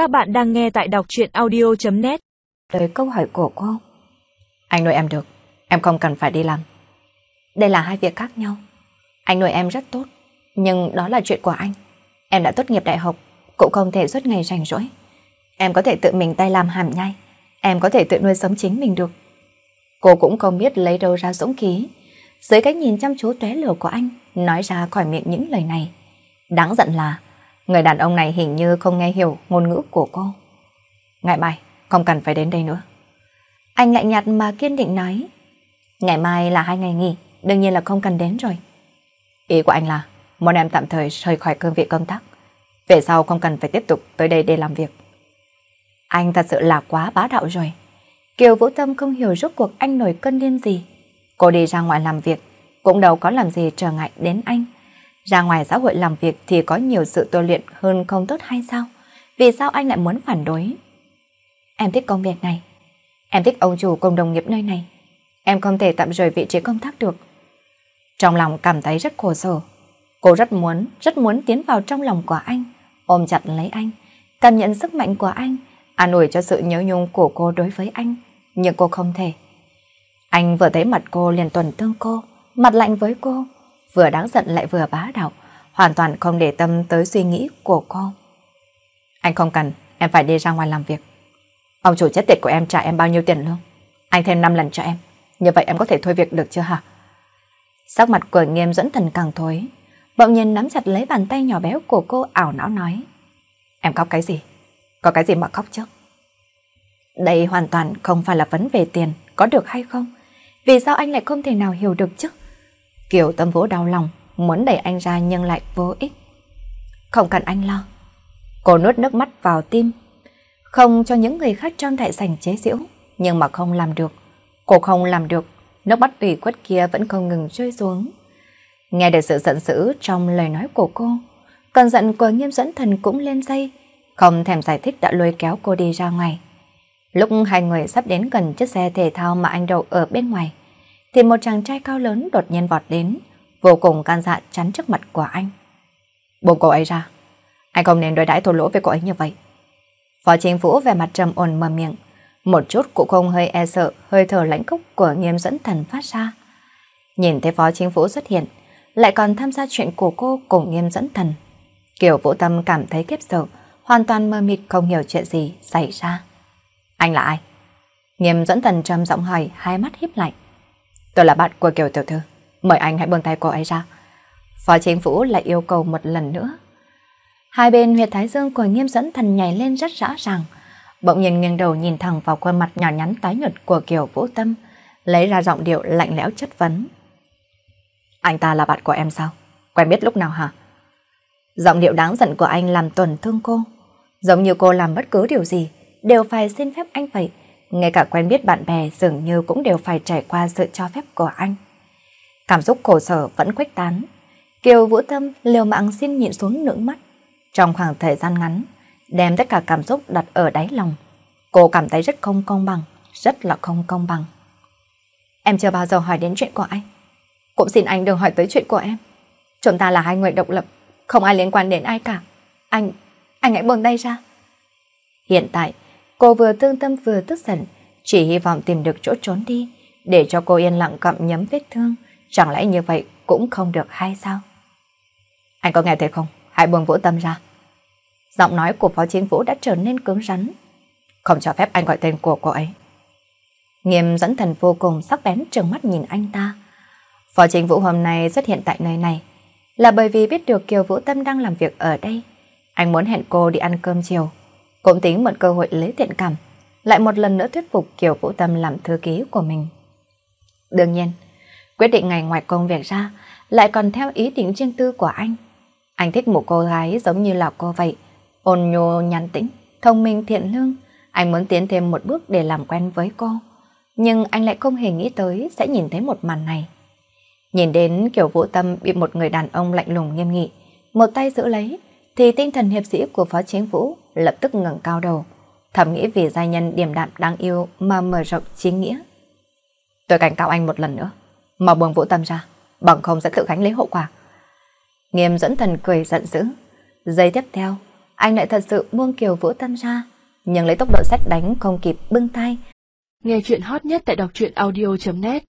Các bạn đang nghe tại đọc truyện audio.net Lời câu hỏi của cô. Anh nuôi em được, em không cần phải đi làm. Đây là hai việc khác nhau. Anh nuôi em rất tốt, nhưng đó là chuyện của anh. Em đã tốt nghiệp đại học, cũng không thể suốt ngày rảnh rỗi. Em có thể tự mình tay làm hàm nhai, em có thể tự nuôi sống chính mình được. Cô cũng không biết lấy đâu ra dũng khí. Dưới cái nhìn chăm chú tóe lửa của anh, nói ra khỏi miệng những lời này. Đáng giận là Người đàn ông này hình như không nghe hiểu ngôn ngữ của cô. Ngày mai, không cần phải đến đây nữa. Anh lạnh nhạt mà kiên định nói. Ngày mai là hai ngày nghỉ, đương nhiên là không cần đến rồi. Ý của anh là, muốn em tạm thời rời khỏi cương vị công tác. Về sau không cần phải tiếp tục tới đây để làm việc. Anh thật sự là quá bá đạo rồi. Kiều Vũ Tâm không hiểu rốt cuộc anh nổi cơn điên gì. Cô đi ra ngoài làm việc, cũng đâu có làm gì trở ngại đến anh. Ra ngoài xã hội làm việc thì có nhiều sự tôi luyện hơn không tốt hay sao? Vì sao anh lại muốn phản đối? Em thích công việc này. Em thích ông chủ cùng đồng nghiệp nơi này. Em không thể tạm rời vị trí công tác được. Trong lòng cảm thấy rất khổ sở. Cô rất muốn, rất muốn tiến vào trong lòng của anh, ôm chặt lấy anh, cảm nhận sức mạnh của anh, an ủi cho sự nhớ nhung của cô đối với anh. Nhưng cô không thể. Anh vừa thấy mặt cô liền tuần tương cô, mặt lạnh với cô, vừa đáng giận lại vừa bá đạo, hoàn toàn không để tâm tới suy nghĩ của cô. Anh không cần, em phải đi ra ngoài làm việc. Ông chủ chết tiệt của em trả em bao nhiêu tiền lương? Anh thêm 5 lần cho em, như vậy em có thể thôi việc được chưa hả? Sắc mặt của nghiêm dẫn thần càng thối, bỗng nhiên nắm chặt lấy bàn tay nhỏ béo của cô ảo não nói. Em khóc cái gì? Có cái gì mà khóc chứ? Đây hoàn toàn không phải là vấn về tiền, có được hay không? Vì sao anh lại không thể nào hiểu được chứ? Kiều Tâm Vũ đau lòng, muốn đẩy anh ra nhưng lại vô ích. Không cần anh lo. Cô nuốt nước mắt vào tim, không cho những người khác trong đại sảnh chế giễu, nhưng mà không làm được. Cô không làm được, nước mắt ủy quất kia vẫn không ngừng rơi xuống. Nghe được sự giận dữ trong lời nói của cô, cơn giận của nghiêm dẫn thần cũng lên dây, không thèm giải thích đã lôi kéo cô đi ra ngoài. Lúc hai người sắp đến gần chiếc xe thể thao mà anh đậu ở bên ngoài, thì một chàng trai cao lớn đột nhiên vọt đến, vô cùng can dạ chắn trước mặt của anh. Buông cô ấy ra, anh không nên đối đãi thô lỗ với cô ấy như vậy. Phó chính phủ về mặt trầm ổn mở miệng, một chút cũng không hơi e sợ hơi thở lãnh cốc của nghiêm dẫn thần phát ra. Nhìn thấy phó chính phủ xuất hiện, lại còn tham gia chuyện của cô cùng nghiêm dẫn thần. Kiều Vũ Tâm cảm thấy kiếp sợ, hoàn toàn mơ mịt không hiểu chuyện gì xảy ra. Anh là ai? Nghiêm dẫn thần trầm giọng hỏi, hai mắt híp lại. Tôi là bạn của Kiều Tiểu Thư. Mời anh hãy buông tay cô ấy ra. Phó chính phủ lại yêu cầu một lần nữa. Hai bên huyệt thái dương của nghiêm dẫn thần nhảy lên rất rõ ràng. Bỗng nhiên nghiêng đầu nhìn thẳng vào khuôn mặt nhỏ nhắn tái nhợt của Kiều Vũ Tâm, lấy ra giọng điệu lạnh lẽo chất vấn. Anh ta là bạn của em sao? Quen biết lúc nào hả? Giọng điệu đáng giận của anh làm tổn thương cô. Giống như cô làm bất cứ điều gì, đều phải xin phép anh vậy. Ngay cả quen biết bạn bè dường như cũng đều phải trải qua sự cho phép của anh. Cảm xúc khổ sở vẫn khuếch tán. Kiều Vũ Tâm liều mạng xin nhịn xuống nước mắt. Trong khoảng thời gian ngắn, đem tất cả cảm xúc đặt ở đáy lòng. Cô cảm thấy rất không công bằng, rất là không công bằng. Em chưa bao giờ hỏi đến chuyện của anh. Cũng xin anh đừng hỏi tới chuyện của em. Chúng ta là hai người độc lập, không ai liên quan đến ai cả. Anh, anh hãy buông tay ra. Hiện tại, Cô vừa thương tâm vừa tức giận, chỉ hy vọng tìm được chỗ trốn đi, để cho cô yên lặng cặm nhấm vết thương. Chẳng lẽ như vậy cũng không được hay sao? Anh có nghe thấy không? Hãy buông vũ tâm ra. Giọng nói của phó chính vũ đã trở nên cứng rắn. Không cho phép anh gọi tên của cô ấy. Nghiêm dẫn thần vô cùng sắc bén trừng mắt nhìn anh ta. Phó chính vũ hôm nay xuất hiện tại nơi này là bởi vì biết được Kiều Vũ Tâm đang làm việc ở đây. Anh muốn hẹn cô đi ăn cơm chiều cũng tính một cơ hội lấy thiện cảm, lại một lần nữa thuyết phục Kiều Vũ Tâm làm thư ký của mình. Đương nhiên, quyết định ngày ngoài công việc ra lại còn theo ý định riêng tư của anh. Anh thích một cô gái giống như là cô vậy, ôn nhô nhàn tĩnh, thông minh thiện lương. Anh muốn tiến thêm một bước để làm quen với cô. Nhưng anh lại không hề nghĩ tới sẽ nhìn thấy một màn này. Nhìn đến kiểu vũ tâm bị một người đàn ông lạnh lùng nghiêm nghị, một tay giữ lấy, thì tinh thần hiệp sĩ của phó chính vũ lập tức ngẩng cao đầu, thầm nghĩ vì gia nhân điềm đạm đáng yêu mà mở rộng chính nghĩa. Tôi cảnh cáo anh một lần nữa, mà buông vũ tâm ra, bằng không sẽ tự gánh lấy hậu quả. Nghiêm dẫn thần cười giận dữ. Giây tiếp theo, anh lại thật sự buông kiều vũ tâm ra, nhưng lấy tốc độ xét đánh không kịp bưng tay. Nghe chuyện hot nhất tại đọc truyện audio.net